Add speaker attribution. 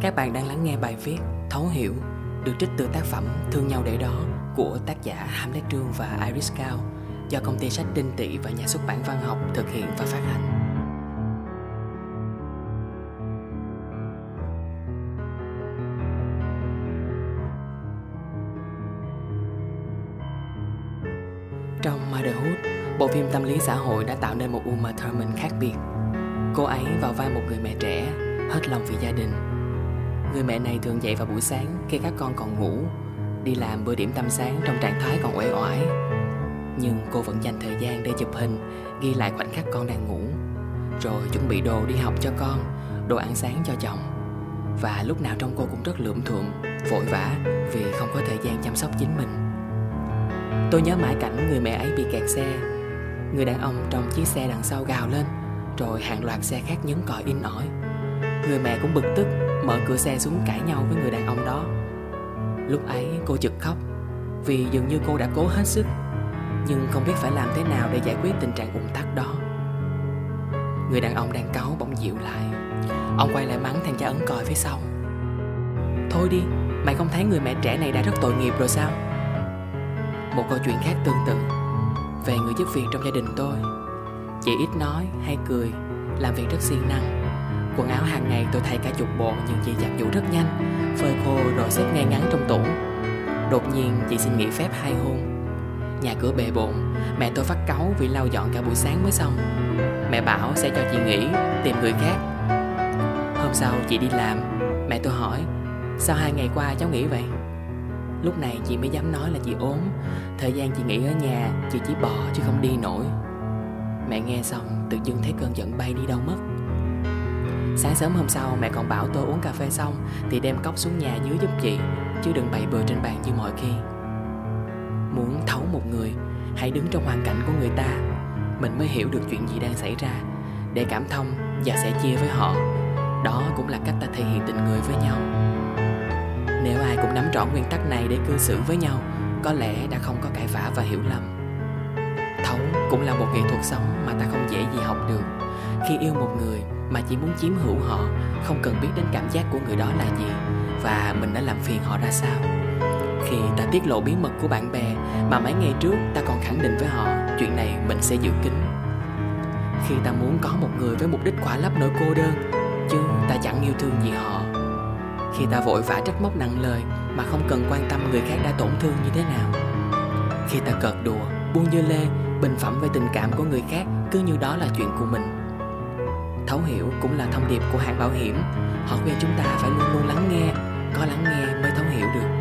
Speaker 1: Các bạn đang lắng nghe bài viết Thấu hiểu được trích từ tác phẩm Thương nhau để đó của tác giả Hamlet Trương và Iris Cao do công ty sách Đinh Tị và nhà xuất bản văn học thực hiện và phát hành. Trong Motherhood, bộ phim tâm lý xã hội đã tạo nên một Uma Thurman khác biệt. Cô ấy vào vai một người mẹ trẻ, hết lòng vì gia đình. Người mẹ này thường dậy vào buổi sáng khi các con còn ngủ, đi làm bữa điểm tâm sáng trong trạng thái còn uể oải. Nhưng cô vẫn dành thời gian để chụp hình, ghi lại khoảnh khắc con đang ngủ, rồi chuẩn bị đồ đi học cho con, đồ ăn sáng cho chồng. Và lúc nào trong cô cũng rất lượm thuộm, vội vã vì không có thời gian chăm sóc chính mình. Tôi nhớ mãi cảnh người mẹ ấy bị kẹt xe Người đàn ông trong chiếc xe đằng sau gào lên Rồi hàng loạt xe khác nhấn còi in ỏi Người mẹ cũng bực tức Mở cửa xe xuống cãi nhau với người đàn ông đó. Lúc ấy cô chực khóc Vì dường như cô đã cố hết sức Nhưng không biết phải làm thế nào để giải quyết tình trạng ủng tắc đó. Người đàn ông đang cáu bỗng dịu lại. Ông quay lại mắng thằng cha ấn còi phía sau. Thôi đi, mày không thấy người mẹ trẻ này đã rất tội nghiệp rồi sao? Một câu chuyện khác tương tự Về người giúp việc trong gia đình tôi. Chị ít nói hay cười Làm việc rất siêng năng. Quần áo hàng ngày tôi thay cả chục bộ Nhưng chị giặt giũ rất nhanh. Phơi khô rồi xếp ngay ngắn trong tủ. Đột nhiên, chị xin nghỉ phép hai hôm. Nhà cửa bề bộn, Mẹ tôi phát cáu vì lau dọn cả buổi sáng mới xong. Mẹ bảo sẽ cho chị nghỉ, Tìm người khác. Hôm sau, chị đi làm. Mẹ tôi hỏi, Sao hai ngày qua cháu nghỉ vậy? Lúc này chị mới dám nói là chị ốm. Thời gian chị nghỉ ở nhà, Chị chỉ bò chứ không đi nổi. Mẹ nghe xong, tự dưng thấy cơn giận bay đi đâu mất. Sáng sớm hôm sau, mẹ còn bảo tôi uống cà phê xong Thì đem cốc xuống nhà dưới giúp chị, Chứ đừng bày bừa trên bàn như mọi khi. Muốn thấu một người, Hãy đứng trong hoàn cảnh của người ta. Mình mới hiểu được chuyện gì đang xảy ra. Để cảm thông và sẻ chia với họ, Đó cũng là cách ta thể hiện tình người với nhau. Nếu ai cũng nắm rõ nguyên tắc này để cư xử với nhau, Có lẽ đã không có cãi vã và hiểu lầm. Thấu cũng là một nghệ thuật sống mà ta không dễ gì học được. Khi yêu một người mà chỉ muốn chiếm hữu họ, Không cần biết đến cảm giác của người đó là gì Và mình đã làm phiền họ ra sao. Khi ta tiết lộ bí mật của bạn bè Mà mấy ngày trước ta còn khẳng định với họ, Chuyện này mình sẽ giữ kín. Khi ta muốn có một người với mục đích khỏa lấp nỗi cô đơn, Chứ ta chẳng yêu thương gì họ. Khi ta vội vã trách móc nặng lời mà không cần quan tâm người khác đã tổn thương như thế nào. Khi ta cợt đùa, buông dưa lê, bình phẩm về tình cảm của người khác cứ như đó là chuyện của mình thấu hiểu cũng là thông điệp của hãng bảo hiểm. Họ khuyên chúng ta phải luôn luôn lắng nghe, có lắng nghe mới thấu hiểu được.